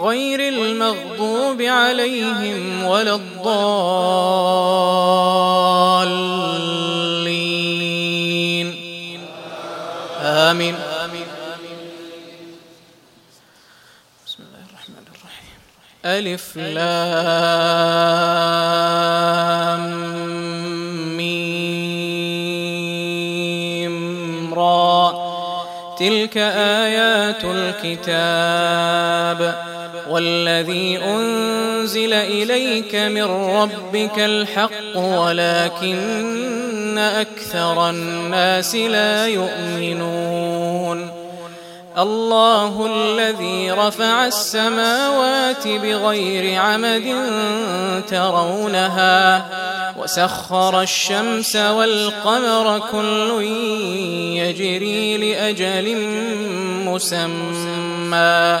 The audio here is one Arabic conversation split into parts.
غير المغضوب عليهم ولا الضالين. آمين. بسم الله الرحمن الرحيم ألف لام ميم را. تلك آيات الكتاب. والذي أنزل إليك من ربك الحق ولكن أكثر الناس لا يؤمنون. الله الذي رفع السماوات بغير عمد ترونها وسخر الشمس والقمر كل يجري لأجل مسمى.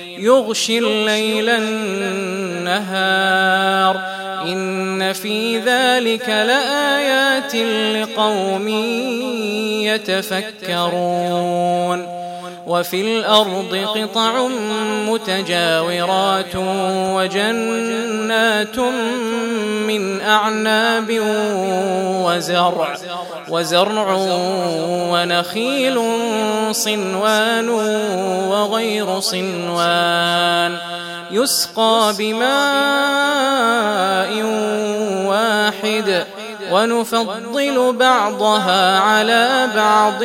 يغشي الليل النهار. إن في ذلك لآيات لقوم يتفكرون. وفي الأرض قطع متجاورات وجنات من أعناب وزرع. وزرع ونخيل صنوان وغير صنوان يسقى بماء واحد ونفضل بعضها على بعض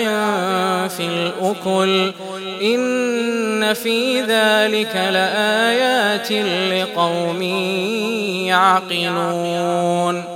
في الأكل. إن في ذلك لآيات لقوم يعقلون.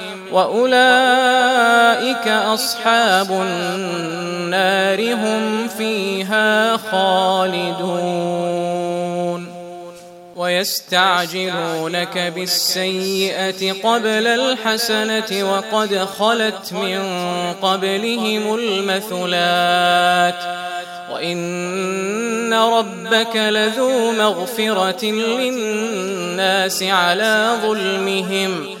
وأولئك أصحاب النار هم فيها خالدون ويستعجلونك بالسيئة قبل الحسنة وقد خلت من قبلهم المثلات وإن ربك لذو مغفرة للناس على ظلمهم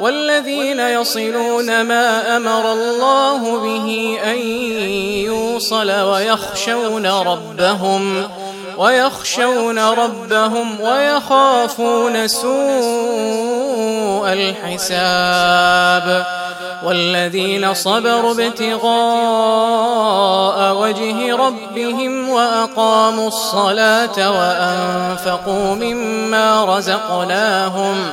والذين يصلون ما أمر الله به أن يوصل ويخشون ربهم ويخشون ربهم ويخافون سوء الحساب والذين صبروا ابتغاء وجه ربهم وأقاموا الصلاة وأنفقوا مما رزقناهم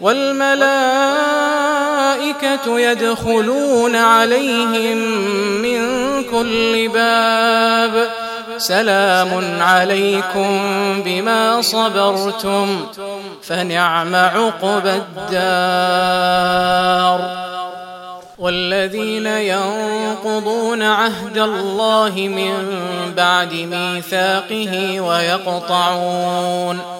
والملائكة يدخلون عليهم من كل باب. سلام عليكم بما صبرتم فنعم عقبى الدار. والذين ينقضون عهد الله من بعد ميثاقه ويقطعون.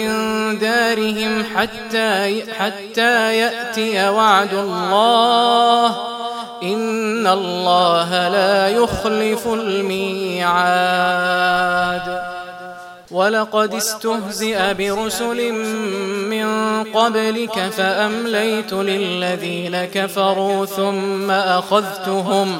دارهم حتى حتى يأتي وعد الله. إن الله لا يخلف الميعاد. ولقد استهزئ برسل من قبلك فأمليت للذين كفروا ثم أخذتهم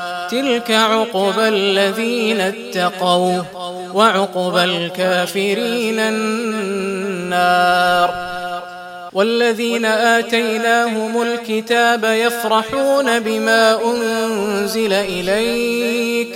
تلك عقبى الذين اتقوا وعقبى الكافرين النار والذين آتيناهم الكتاب يفرحون بما أنزل إليك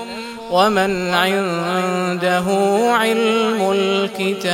ومن عنده علم الكتاب.